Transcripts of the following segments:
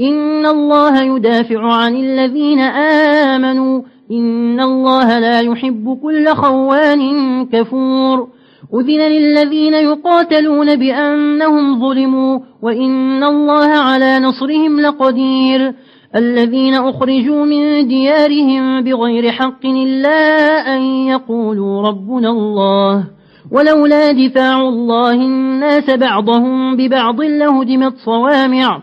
إن الله يدافع عن الذين آمنوا إن الله لا يحب كل خوان كفور أذن للذين يقاتلون بأنهم ظلموا وإن الله على نصرهم لقدير الذين أخرجوا من ديارهم بغير حق إلا أن يقولوا ربنا الله ولولا دفاع الله الناس بعضهم ببعض لهدمت صوامع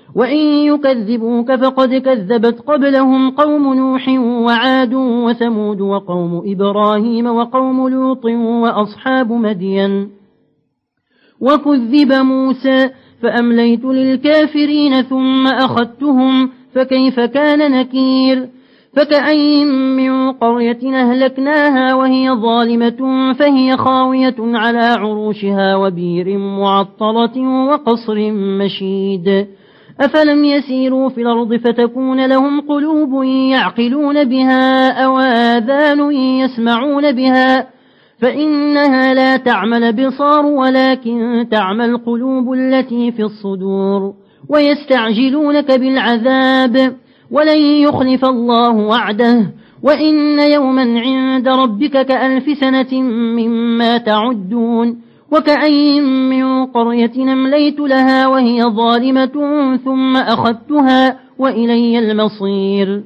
وإن يكذبوك فقد كذبت قبلهم قوم نوح وعاد وثمود وقوم إبراهيم وقوم لوط وأصحاب مدين. وكذب موسى فأمليت للكافرين ثم أخذتهم فكيف كان نكير؟ فكأين من قرية أهلكناها وهي ظالمة فهي خاوية على عروشها وبير معطلة وقصر مشيد. أفلم يسيروا في الأرض فتكون لهم قلوب يعقلون بها أو آذان يسمعون بها فإنها لا تعمل بصار ولكن تعمل القلوب التي في الصدور ويستعجلونك بالعذاب ولن يخلف الله وعده وإن يوما عند ربك كألف سنة مما تعدون وكأين من قرية نمليت لها وهي ظالمة ثم أخذتها وإلي المصير.